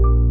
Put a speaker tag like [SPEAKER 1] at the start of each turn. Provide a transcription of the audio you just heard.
[SPEAKER 1] you